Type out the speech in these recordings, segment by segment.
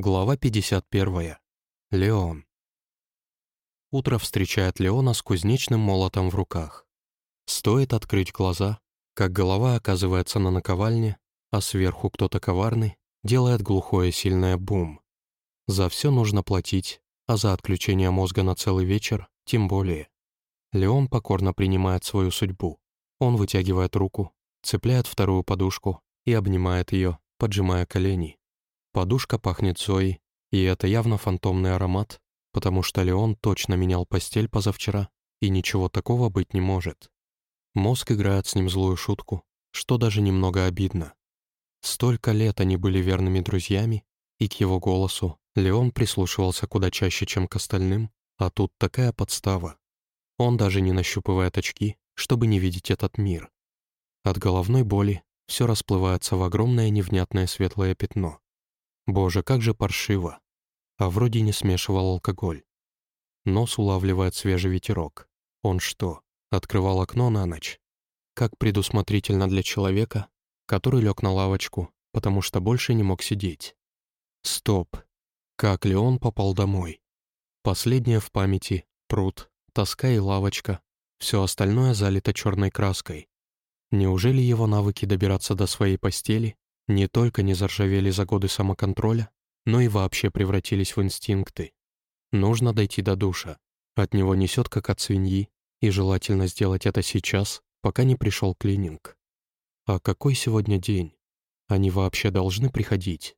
Глава 51. Леон. Утро встречает Леона с кузнечным молотом в руках. Стоит открыть глаза, как голова оказывается на наковальне, а сверху кто-то коварный делает глухое сильное бум. За все нужно платить, а за отключение мозга на целый вечер тем более. Леон покорно принимает свою судьбу. Он вытягивает руку, цепляет вторую подушку и обнимает ее, поджимая колени. Подушка пахнет Зоей, и это явно фантомный аромат, потому что Леон точно менял постель позавчера, и ничего такого быть не может. Мозг играет с ним злую шутку, что даже немного обидно. Столько лет они были верными друзьями, и к его голосу Леон прислушивался куда чаще, чем к остальным, а тут такая подстава. Он даже не нащупывает очки, чтобы не видеть этот мир. От головной боли все расплывается в огромное невнятное светлое пятно. Боже, как же паршиво. А вроде не смешивал алкоголь. Нос улавливает свежий ветерок. Он что, открывал окно на ночь? Как предусмотрительно для человека, который лег на лавочку, потому что больше не мог сидеть. Стоп. Как ли он попал домой? Последнее в памяти — пруд, тоска и лавочка. Все остальное залито черной краской. Неужели его навыки добираться до своей постели не только не заржавели за годы самоконтроля, но и вообще превратились в инстинкты. Нужно дойти до душа. От него несет как от свиньи, и желательно сделать это сейчас, пока не пришел клининг. А какой сегодня день? Они вообще должны приходить?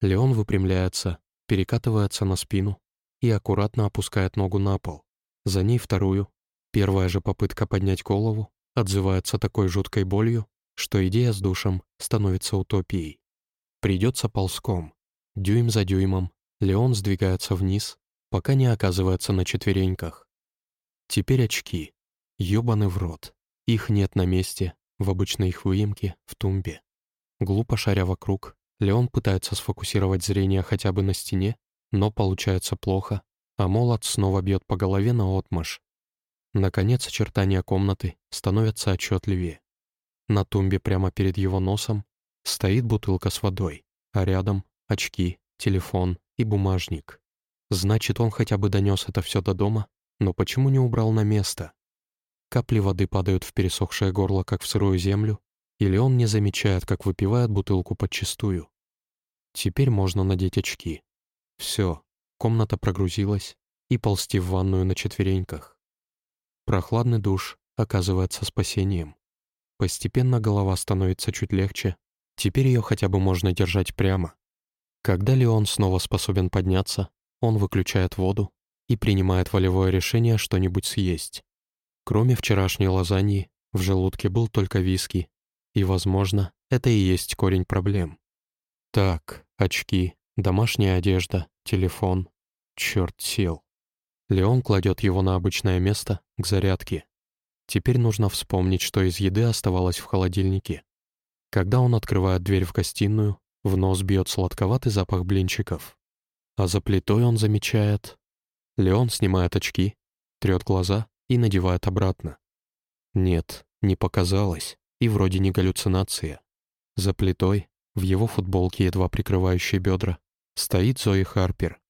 Леон выпрямляется, перекатывается на спину и аккуратно опускает ногу на пол. За ней вторую. Первая же попытка поднять голову отзывается такой жуткой болью, что идея с душем становится утопией. Придется ползком. Дюйм за дюймом Леон сдвигается вниз, пока не оказывается на четвереньках. Теперь очки. Ёбаны в рот. Их нет на месте, в обычной их выемке, в тумбе. Глупо шаря вокруг, Леон пытается сфокусировать зрение хотя бы на стене, но получается плохо, а молот снова бьет по голове на отмаш. Наконец очертания комнаты становятся отчетливее. На тумбе прямо перед его носом стоит бутылка с водой, а рядом очки, телефон и бумажник. Значит, он хотя бы донес это все до дома, но почему не убрал на место? Капли воды падают в пересохшее горло, как в сырую землю, или он не замечает, как выпивает бутылку подчистую. Теперь можно надеть очки. Все, комната прогрузилась, и ползти в ванную на четвереньках. Прохладный душ оказывается спасением. Постепенно голова становится чуть легче. Теперь ее хотя бы можно держать прямо. Когда Леон снова способен подняться, он выключает воду и принимает волевое решение что-нибудь съесть. Кроме вчерашней лазаньи, в желудке был только виски, и, возможно, это и есть корень проблем. Так, очки, домашняя одежда, телефон. Черт сел. Леон кладет его на обычное место, к зарядке, Теперь нужно вспомнить, что из еды оставалось в холодильнике. Когда он открывает дверь в гостиную, в нос бьет сладковатый запах блинчиков. А за плитой он замечает... Леон снимает очки, трет глаза и надевает обратно. Нет, не показалось, и вроде не галлюцинация. За плитой, в его футболке, едва прикрывающей бедра, стоит Зои Харпер.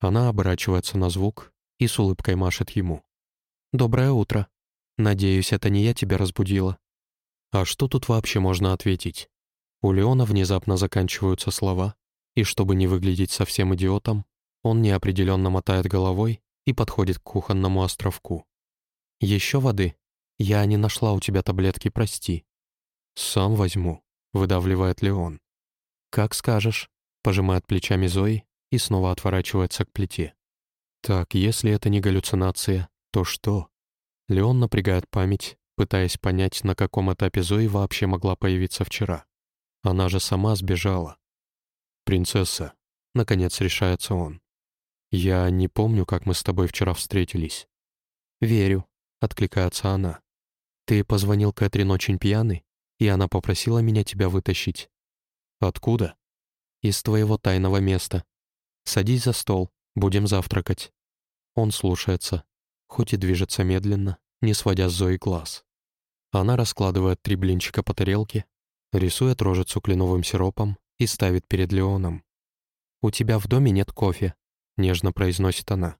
Она оборачивается на звук и с улыбкой машет ему. «Доброе утро», Надеюсь, это не я тебя разбудила. А что тут вообще можно ответить? У Леона внезапно заканчиваются слова, и чтобы не выглядеть совсем идиотом, он неопределенно мотает головой и подходит к кухонному островку. «Еще воды? Я не нашла у тебя таблетки, прости». «Сам возьму», — выдавливает Леон. «Как скажешь», — пожимает плечами Зои и снова отворачивается к плите. «Так, если это не галлюцинация, то что?» Леон напрягает память, пытаясь понять, на каком этапе Зои вообще могла появиться вчера. Она же сама сбежала. «Принцесса», — наконец решается он. «Я не помню, как мы с тобой вчера встретились». «Верю», — откликается она. «Ты позвонил Кэтрин очень пьяный, и она попросила меня тебя вытащить». «Откуда?» «Из твоего тайного места. Садись за стол, будем завтракать». Он слушается, хоть и движется медленно, не сводя с Зои глаз. Она раскладывает три блинчика по тарелке, рисует рожицу кленовым сиропом и ставит перед Леоном. «У тебя в доме нет кофе», — нежно произносит она.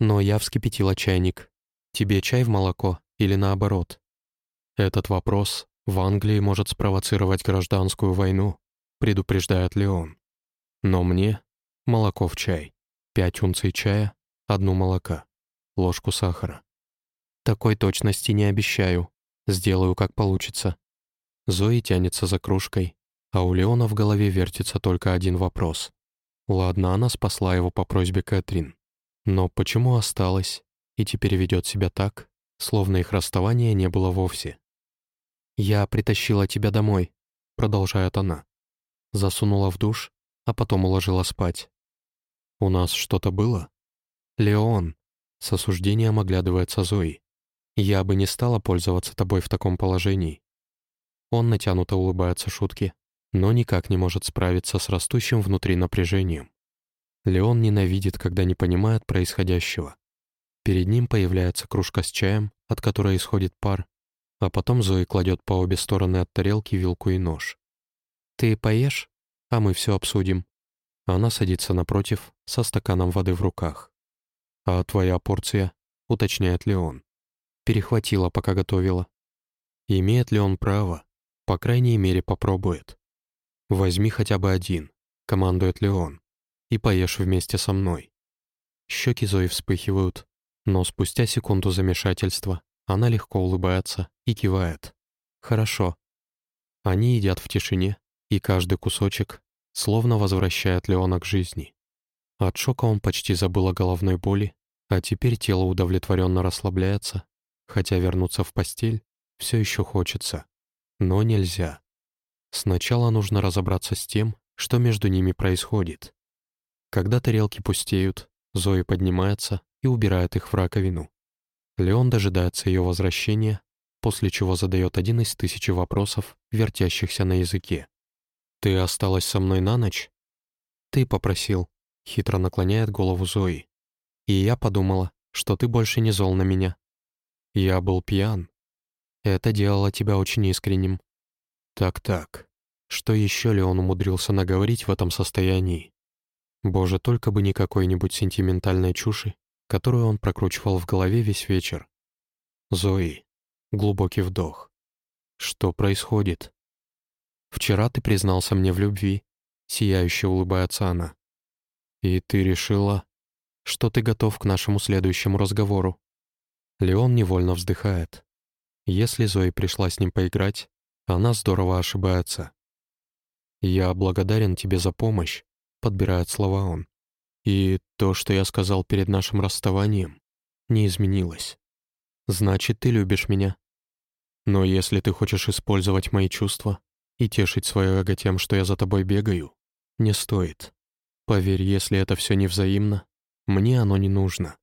«Но я вскипятила чайник. Тебе чай в молоко или наоборот?» Этот вопрос в Англии может спровоцировать гражданскую войну, предупреждает Леон. Но мне молоко в чай, пять унций чая, одну молока, ложку сахара. Такой точности не обещаю, сделаю как получится. Зои тянется за кружкой, а у Леона в голове вертится только один вопрос. Ладно, она спасла его по просьбе Кэтрин. Но почему осталась и теперь ведет себя так, словно их расставания не было вовсе? «Я притащила тебя домой», — продолжает она. Засунула в душ, а потом уложила спать. «У нас что-то было?» «Леон», — с осуждением оглядывается Зои. «Я бы не стала пользоваться тобой в таком положении. Он натянуто улыбается шутке, но никак не может справиться с растущим внутри напряжением. Леон ненавидит, когда не понимает происходящего. Перед ним появляется кружка с чаем, от которой исходит пар, а потом Зои кладет по обе стороны от тарелки вилку и нож. «Ты поешь, а мы все обсудим». Она садится напротив, со стаканом воды в руках. «А твоя порция?» — уточняет Леон. Перехватила, пока готовила. Имеет ли он право? По крайней мере, попробует. «Возьми хотя бы один», — командует Леон, «и поешь вместе со мной». Щеки Зои вспыхивают, но спустя секунду замешательства она легко улыбается и кивает. «Хорошо». Они едят в тишине, и каждый кусочек словно возвращает Леона к жизни. От шока он почти забыл о головной боли, а теперь тело удовлетворенно расслабляется, хотя вернуться в постель все еще хочется. Но нельзя. Сначала нужно разобраться с тем, что между ними происходит. Когда тарелки пустеют, Зои поднимается и убирает их в раковину. Леон дожидается ее возвращения, после чего задает один из тысячи вопросов, вертящихся на языке. «Ты осталась со мной на ночь?» «Ты попросил», — хитро наклоняет голову Зои. «И я подумала, что ты больше не зол на меня». «Я был пьян», это делало тебя очень искренним. Так-так. Что еще ли он умудрился наговорить в этом состоянии? Боже, только бы не какой-нибудь сентиментальной чуши, которую он прокручивал в голове весь вечер. Зои. Глубокий вдох. Что происходит? Вчера ты признался мне в любви. Сияюще улыбается она. И ты решила, что ты готов к нашему следующему разговору. Леон невольно вздыхает. Если Зои пришла с ним поиграть, она здорово ошибается. «Я благодарен тебе за помощь», — подбирает слова он. «И то, что я сказал перед нашим расставанием, не изменилось. Значит, ты любишь меня. Но если ты хочешь использовать мои чувства и тешить свое эго тем, что я за тобой бегаю, не стоит. Поверь, если это все невзаимно, мне оно не нужно».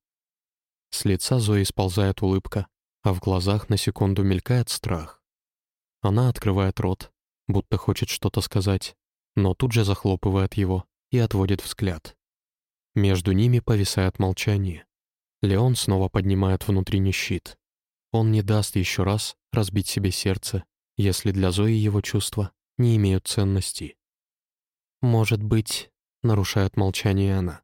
С лица Зои сползает улыбка, а в глазах на секунду мелькает страх. Она открывает рот, будто хочет что-то сказать, но тут же захлопывает его и отводит взгляд. Между ними повисает молчание. Леон снова поднимает внутренний щит. Он не даст еще раз разбить себе сердце, если для Зои его чувства не имеют ценности. «Может быть», — нарушает молчание она,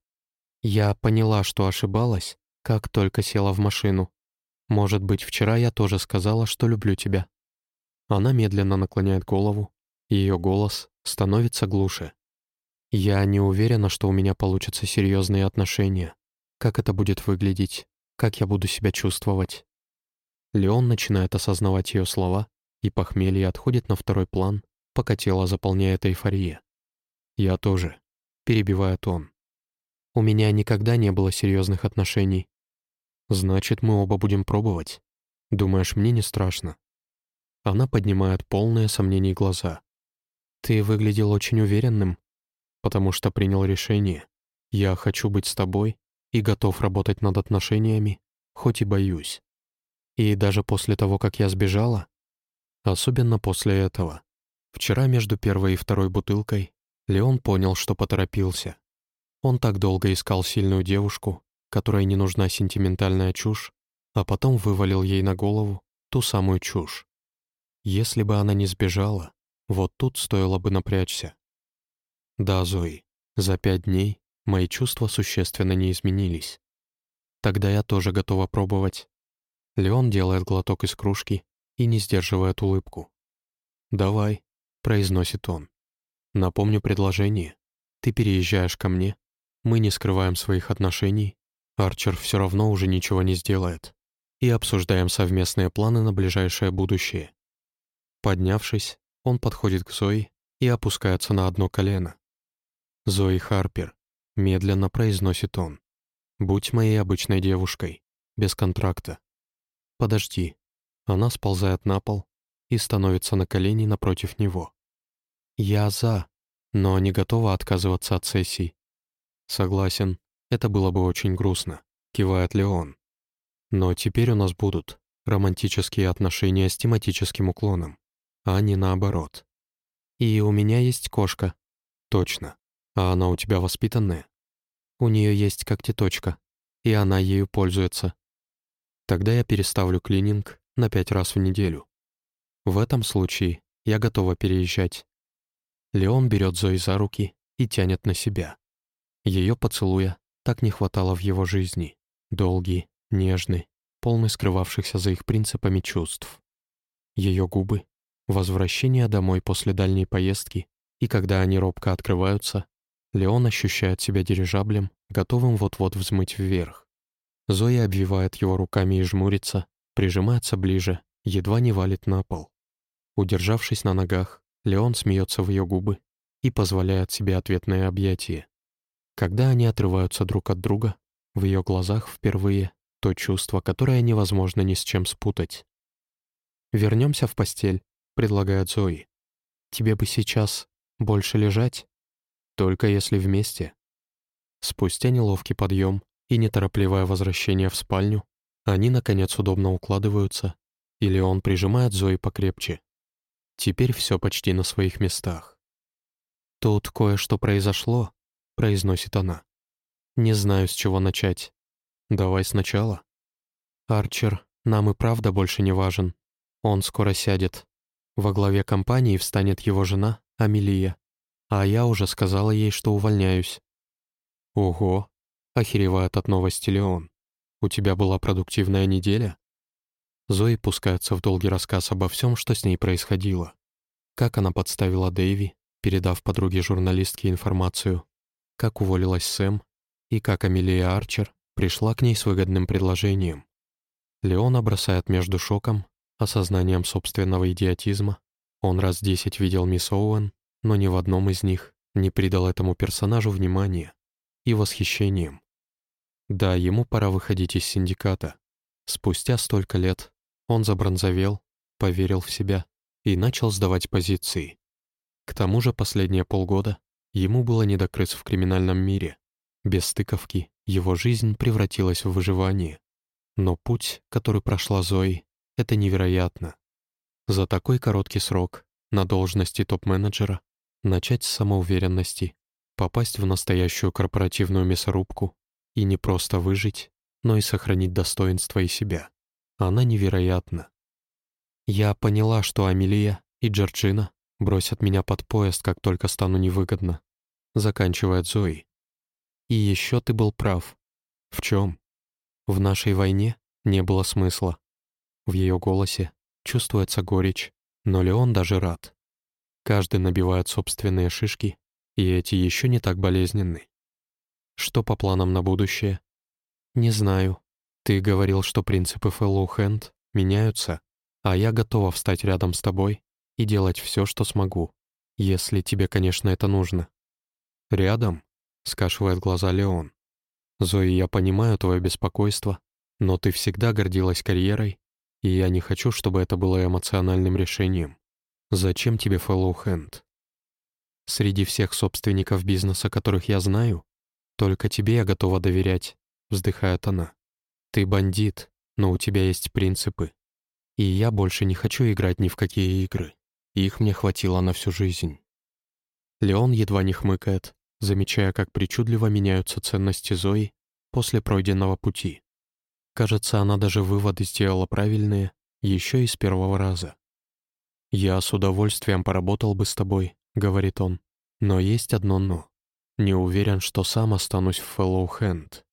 «я поняла, что ошибалась, как только села в машину. Может быть, вчера я тоже сказала, что люблю тебя». Она медленно наклоняет голову, ее голос становится глуше. «Я не уверена, что у меня получатся серьезные отношения. Как это будет выглядеть? Как я буду себя чувствовать?» Леон начинает осознавать ее слова, и похмелье отходит на второй план, пока тело заполняет эйфория. «Я тоже», — перебивает он. «У меня никогда не было серьезных отношений. «Значит, мы оба будем пробовать. Думаешь, мне не страшно?» Она поднимает полные сомнений глаза. «Ты выглядел очень уверенным, потому что принял решение. Я хочу быть с тобой и готов работать над отношениями, хоть и боюсь. И даже после того, как я сбежала, особенно после этого. Вчера между первой и второй бутылкой Леон понял, что поторопился. Он так долго искал сильную девушку, которой не нужна сентиментальная чушь, а потом вывалил ей на голову ту самую чушь. Если бы она не сбежала, вот тут стоило бы напрячься. Да, Зои, За пять дней мои чувства существенно не изменились. Тогда я тоже готова пробовать. Леон делает глоток из кружки и не сдерживает улыбку. «Давай», — произносит он. «Напомню предложение. Ты переезжаешь ко мне. Мы не скрываем своих отношений. Арчер все равно уже ничего не сделает. И обсуждаем совместные планы на ближайшее будущее». Поднявшись, он подходит к Зои и опускается на одно колено. «Зои Харпер», — медленно произносит он. «Будь моей обычной девушкой, без контракта. Подожди». Она сползает на пол и становится на колени напротив него. «Я за, но не готова отказываться от сессий». «Согласен, это было бы очень грустно», — кивает Леон. «Но теперь у нас будут романтические отношения с тематическим уклоном, а не наоборот. И у меня есть кошка». «Точно. А она у тебя воспитанная? У нее есть когтеточка, и она ею пользуется. Тогда я переставлю клининг на пять раз в неделю. В этом случае я готова переезжать. Леон берет Зои за руки и тянет на себя. Ее поцелуя так не хватало в его жизни. Долгий, нежный, полный скрывавшихся за их принципами чувств. Ее губы, возвращение домой после дальней поездки, и когда они робко открываются, Леон ощущает себя дирижаблем, готовым вот-вот взмыть вверх. Зоя обвивает его руками и жмурится, прижимается ближе, едва не валит на пол. Удержавшись на ногах, Леон смеется в ее губы и позволяет себе ответное объятие. Когда они отрываются друг от друга, в ее глазах впервые то чувство, которое невозможно ни с чем спутать. «Вернемся в постель», — предлагает Зои. «Тебе бы сейчас больше лежать?» Только если вместе. Спустя неловкий подъем и неторопливое возвращение в спальню, они, наконец, удобно укладываются, или он прижимает Зои покрепче. Теперь все почти на своих местах. «Тут кое-что произошло», — произносит она. «Не знаю, с чего начать. Давай сначала». «Арчер нам и правда больше не важен. Он скоро сядет. Во главе компании встанет его жена, Амелия. А я уже сказала ей, что увольняюсь. Ого, охеревает от новости Леон. У тебя была продуктивная неделя? Зои пускается в долгий рассказ обо всем, что с ней происходило. Как она подставила Дэйви, передав подруге-журналистке информацию, как уволилась Сэм и как Амелия Арчер пришла к ней с выгодным предложением. Леон бросает между шоком, осознанием собственного идиотизма. Он раз десять видел мисс Оуэн, но ни в одном из них не придал этому персонажу внимания и восхищением. Да, ему пора выходить из синдиката. Спустя столько лет он забронзовел, поверил в себя и начал сдавать позиции. К тому же последние полгода ему было не до крыс в криминальном мире. Без стыковки его жизнь превратилась в выживание. Но путь, который прошла Зои, это невероятно. За такой короткий срок на должности топ-менеджера Начать с самоуверенности, попасть в настоящую корпоративную мясорубку и не просто выжить, но и сохранить достоинство и себя. Она невероятна. Я поняла, что Амелия и Джорджина бросят меня под поезд, как только стану невыгодно. Заканчивает Зои. И еще ты был прав. В чем? В нашей войне не было смысла. В ее голосе чувствуется горечь, но Леон даже рад. Каждый набивает собственные шишки, и эти еще не так болезненны. Что по планам на будущее? Не знаю. Ты говорил, что принципы Fellow Hand меняются, а я готова встать рядом с тобой и делать все, что смогу, если тебе, конечно, это нужно. Рядом? Скашивает глаза Леон. Зои, я понимаю твое беспокойство, но ты всегда гордилась карьерой, и я не хочу, чтобы это было эмоциональным решением. Зачем тебе Follow Hand? Среди всех собственников бизнеса, которых я знаю, только тебе я готова доверять, вздыхает она. Ты бандит, но у тебя есть принципы. И я больше не хочу играть ни в какие игры. Их мне хватило на всю жизнь. Леон едва не хмыкает, замечая, как причудливо меняются ценности Зои после пройденного пути. Кажется, она даже выводы сделала правильные еще и с первого раза. «Я с удовольствием поработал бы с тобой», — говорит он. «Но есть одно «но». Не уверен, что сам останусь в Фэллоу Хэнд.